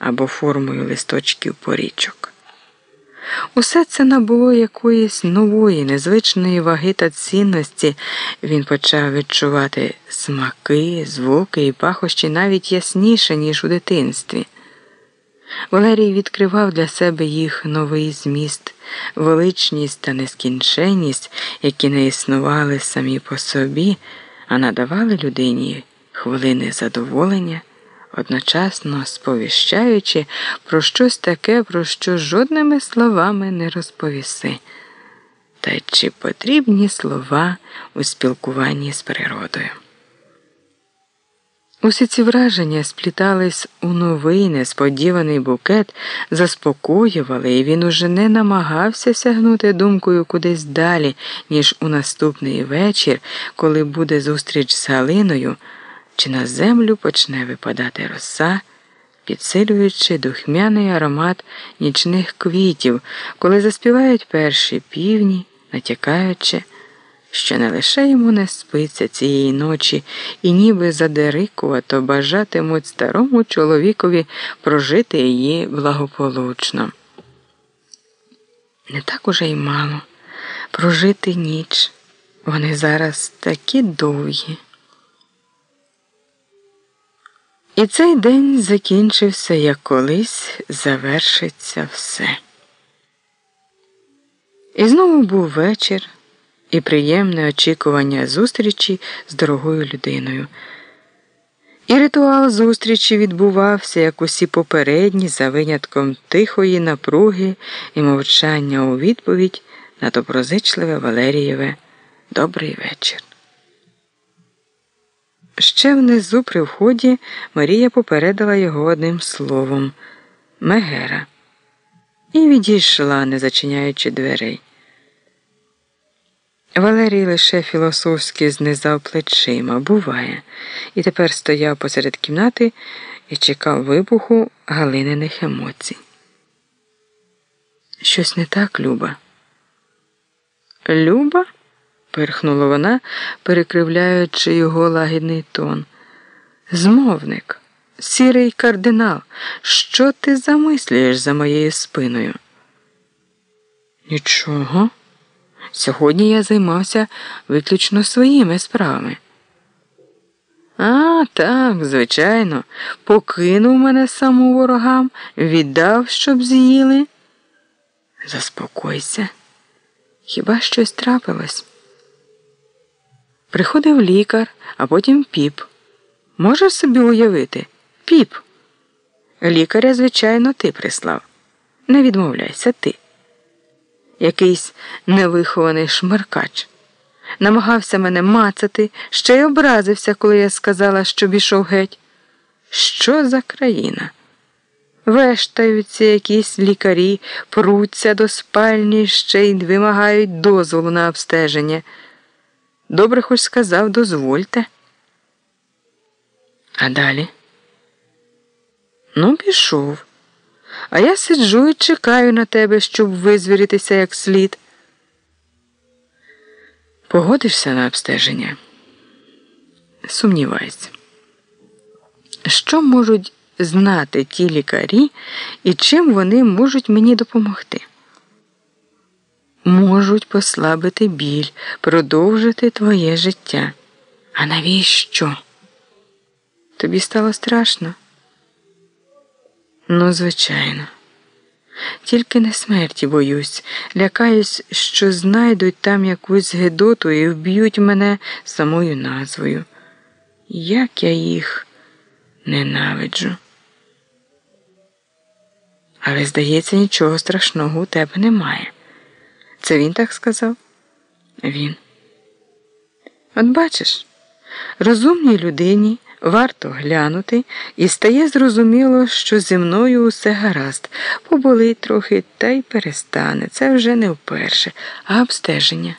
або формою листочків порічок. Усе це набуло якоїсь нової, незвичної ваги та цінності. Він почав відчувати смаки, звуки і пахощі навіть ясніше, ніж у дитинстві. Валерій відкривав для себе їх новий зміст, величність та нескінченність, які не існували самі по собі, а надавали людині хвилини задоволення одночасно сповіщаючи про щось таке, про що жодними словами не розповіси. Та чи потрібні слова у спілкуванні з природою? Усі ці враження сплітались у новий несподіваний букет, заспокоювали, і він уже не намагався сягнути думкою кудись далі, ніж у наступний вечір, коли буде зустріч з Галиною чи на землю почне випадати роса, підсилюючи духмяний аромат нічних квітів, коли заспівають перші півні, натякаючи, що не лише йому не спиться цієї ночі, і ніби задерикувато бажатимуть старому чоловікові прожити її благополучно. Не так уже й мало прожити ніч. Вони зараз такі довгі. І цей день закінчився, як колись завершиться все. І знову був вечір і приємне очікування зустрічі з дорогою людиною. І ритуал зустрічі відбувався, як усі попередні, за винятком тихої напруги і мовчання у відповідь на доброзичливе Валерієве добрий вечір. Ще внизу при вході Марія попередила його одним словом Мегера, і відійшла, не зачиняючи дверей. Валерій лише філософськи знизав плечима, буває, і тепер стояв посеред кімнати і чекав вибуху Галининих емоцій. Щось не так, Люба. Люба? Пирхнула вона, перекривляючи його лагідний тон. Змовник, сірий кардинал, що ти замислюєш за моєю спиною? Нічого. Сьогодні я займався виключно своїми справами. А, так, звичайно, покинув мене саму ворогам, віддав, щоб з'їли. Заспокойся, хіба щось трапилось? Приходив лікар, а потім піп. Можеш собі уявити? Піп. Лікаря, звичайно, ти прислав. Не відмовляйся ти. Якийсь невихований шмаркач. Намагався мене мацати, ще й образився, коли я сказала, що пішов геть. Що за країна? Вештаються якісь лікарі, пруться до спальні ще й вимагають дозволу на обстеження. Добре хоч сказав, дозвольте. А далі? Ну, пішов. А я сиджу і чекаю на тебе, щоб визвіритися як слід. Погодишся на обстеження? Сумнівайся. Що можуть знати ті лікарі і чим вони можуть мені допомогти? Можуть послабити біль, продовжити твоє життя. А навіщо? Тобі стало страшно? Ну, звичайно. Тільки не смерті боюсь, лякаюсь, що знайдуть там якусь гедоту і вб'ють мене самою назвою. Як я їх ненавиджу. Але, здається, нічого страшного у тебе немає. Це він так сказав? Він. От бачиш, розумній людині варто глянути, і стає зрозуміло, що зі мною усе гаразд, поболить трохи та й перестане. Це вже не вперше, а обстеження.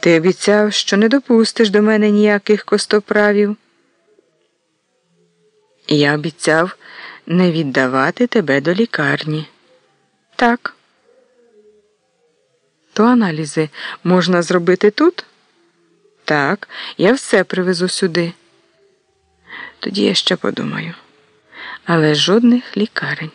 Ти обіцяв, що не допустиш до мене ніяких костоправів. Я обіцяв не віддавати тебе до лікарні. Так. То аналізи можна зробити тут? Так, я все привезу сюди. Тоді я ще подумаю. але жодних лікарень.